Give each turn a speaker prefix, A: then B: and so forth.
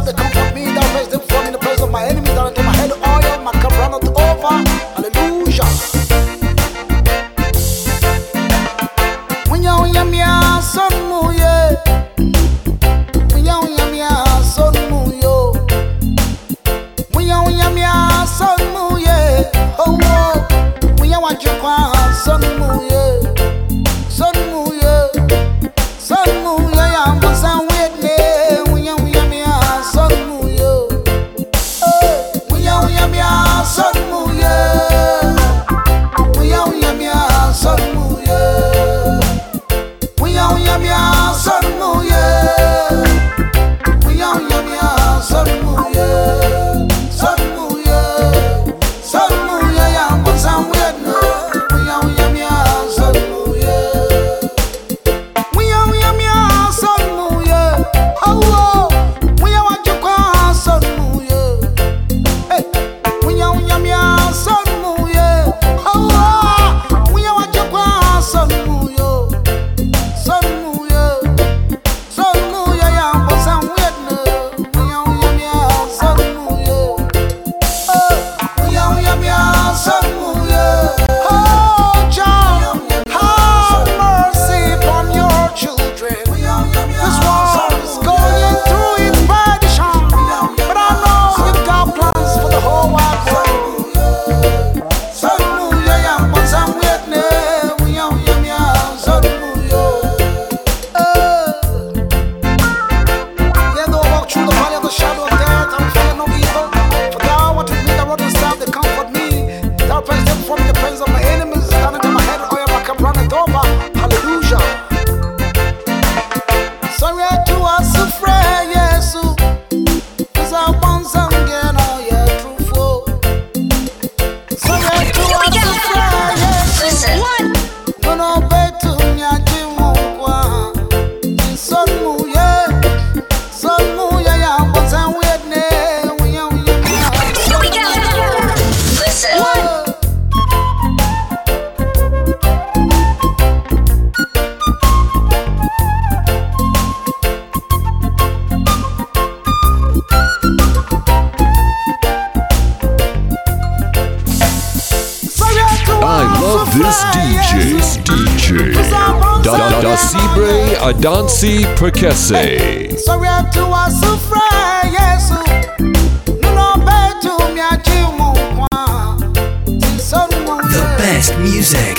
A: have they come put me down, raise them for me. in the presence my
B: enemy. This DJ, this DJ, da da Sibre Adansi Perkese.
A: Sorry, I'm too afraid, yes.
C: The best music.